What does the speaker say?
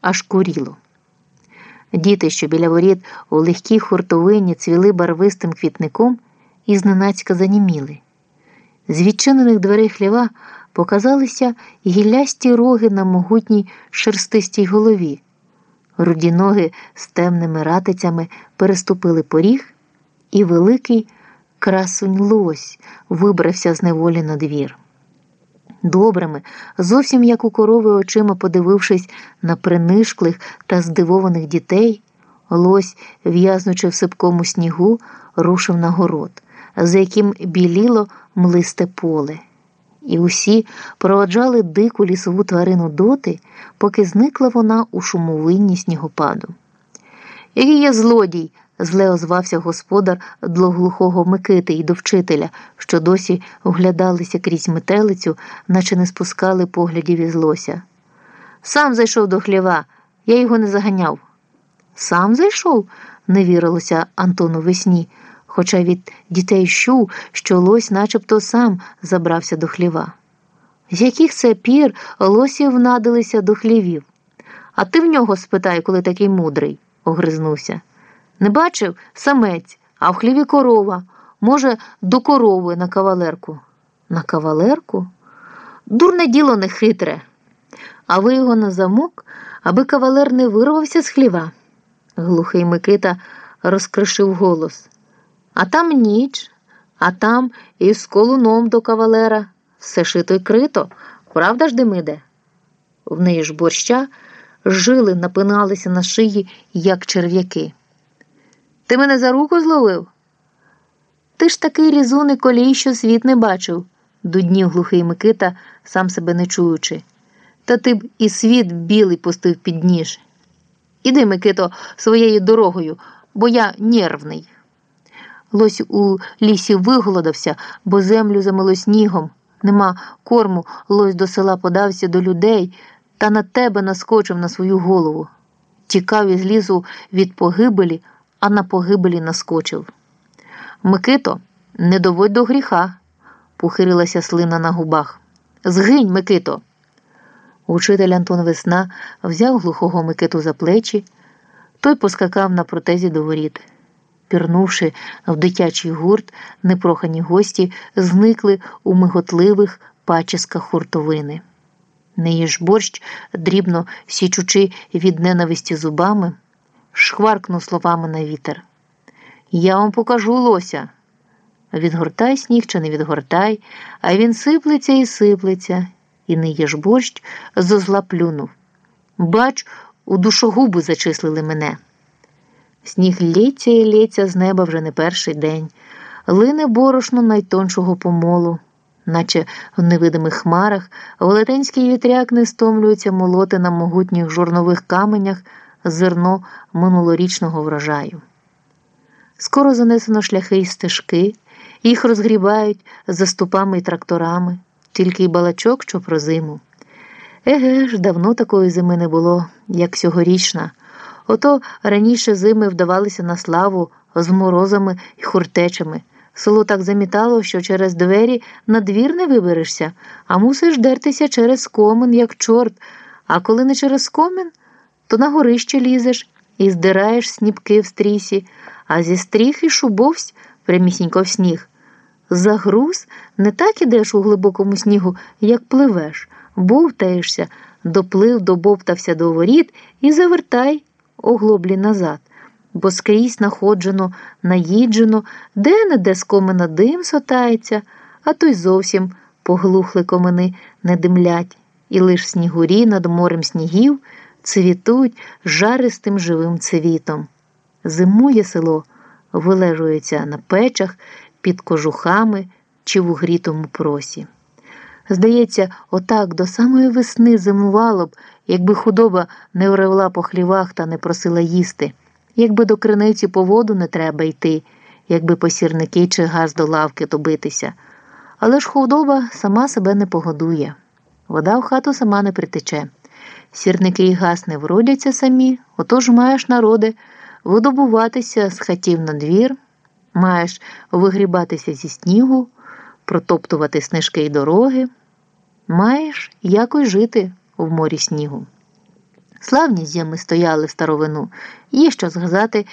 аж куріло. Діти, що біля воріт у легкій хуртовині цвіли барвистим квітником, і зненацька заніміли. З відчинених дверей хліва показалися гіллясті роги на могутній шерстистій голові. Руді ноги з темними ратицями переступили поріг, і великий красунь лось вибрався з неволі на двір. Добрими, зовсім як у корови очима подивившись на принишклих та здивованих дітей, лось, в'язнучи в сипкому снігу, рушив на город, за яким біліло млисте поле. І усі проводжали дику лісову тварину доти, поки зникла вона у шумовинні снігопаду. Який я злодій, зле озвався господар до глухого Микити і до вчителя, що досі оглядалися крізь метелицю, наче не спускали поглядів із лося. Сам зайшов до хліва, я його не заганяв. Сам зайшов, не вірилося Антону весні, хоча від дітей щув, що лось начебто сам забрався до хліва. З яких це пір лосі внадилися до хлівів? А ти в нього спитай, коли такий мудрий, огризнувся. Не бачив самець, а в хліві корова. Може, до корови на кавалерку. На кавалерку? Дурне діло не хитре. А ви його на замок, аби кавалер не вирвався з хліва. Глухий Микита розкришив голос. А там ніч, а там із колуном до кавалера. Все шито й крито, правда ж, Демиде? В неї ж борща жили напиналися на шиї, як черв'яки. Ти мене за руку зловив? Ти ж такий різуний колій, що світ не бачив, дуднів глухий Микита, сам себе не чуючи. Та ти б і світ білий пустив під ніж. Іди, Микито, своєю дорогою, бо я нервний. Лось у лісі виголодався, бо землю замило снігом. Нема корму, лось до села подався до людей та на тебе наскочив на свою голову. Тікав із лісу від погибелі, а на погибелі наскочив. Микито, не доводь до гріха, похирилася слина на губах. Згинь, Микито. Учитель Антон Весна взяв глухого Микиту за плечі, той поскакав на протезі до воріт. Пірнувши в дитячий гурт, непрохані гості зникли у миготливих паческах хуртовини. Не їж борщ, дрібно січучи від ненависті зубами, шхваркнув словами на вітер. Я вам покажу лося. Відгортай сніг чи не відгортай, а він сиплеться і сиплеться, і не їж борщ, зо зла плюнув. Бач, у душогуби зачислили мене. Сніг лється і лється з неба вже не перший день, лине борошно найтоншого помолу, наче в невидимих хмарах велетенський вітряк не стомлюється молоти на могутніх жорнових каменях зерно минулорічного врожаю. Скоро занесено шляхи й стежки, їх розгрібають заступами й тракторами, тільки й балачок, що про зиму. Еге ж, давно такої зими не було, як сьогорічна. Ото раніше зими вдавалися на славу з морозами й хуртечами. Село так замітало, що через двері на двір не виберешся, а мусиш дертися через комин, як чорт, а коли не через комин, то на горище лізеш і здираєш сніпки в стрісі, а зі стріх і шубовсь прямісінько в сніг. Загруз не так ідеш у глибокому снігу, як пливеш, бовтаєшся, доплив, добовтався до воріт і завертай оглоблі назад, бо скрізь находжено, наїджено, де не де з комина дим сотається, а то й зовсім поглухли комини не димлять, і лиш снігурі над морем снігів цвітуть жаристим живим цвітом. Зимує село, вилежується на печах, під кожухами чи в угрітому просі. Здається, отак до самої весни зимувало б, якби худоба не оревла по хлівах та не просила їсти, якби до криниці по воду не треба йти, якби по сірники чи газ до лавки добитися. Але ж худоба сама себе не погодує. Вода в хату сама не притече. Сірники і газ не вродяться самі, отож маєш народи видобуватися з хатів на двір, маєш вигрібатися зі снігу, протоптувати снижки й дороги, маєш якось жити в морі снігу. Славні зями стояли в старовину. Є що згадати